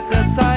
terra.